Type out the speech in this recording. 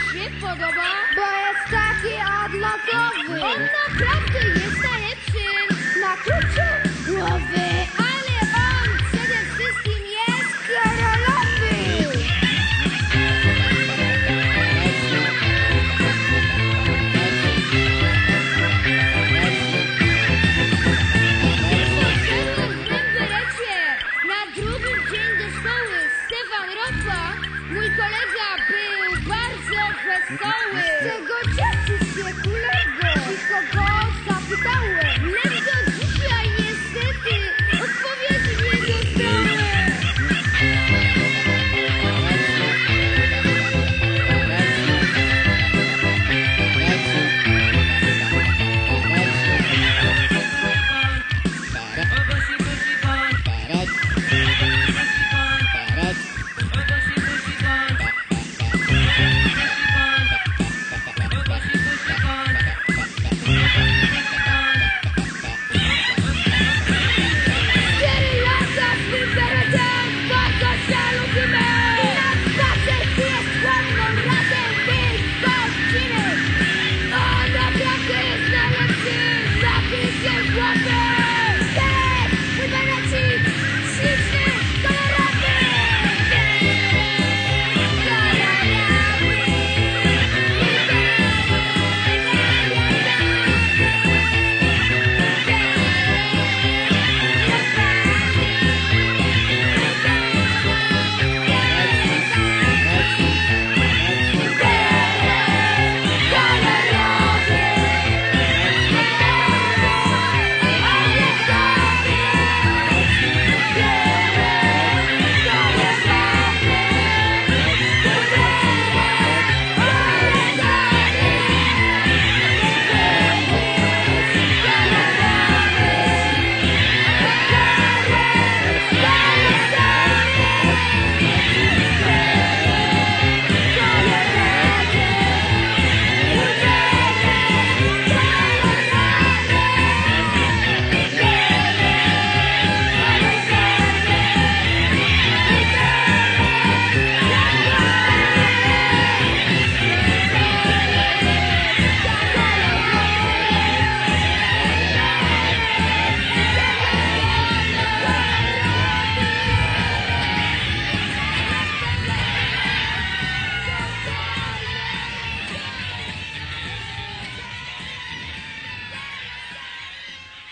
świt podoba, bo jest taki adlakowy. On naprawdę jest najlepszy. Wesoły! Z czego cieszysz się, kolego? I kogo zapytałem?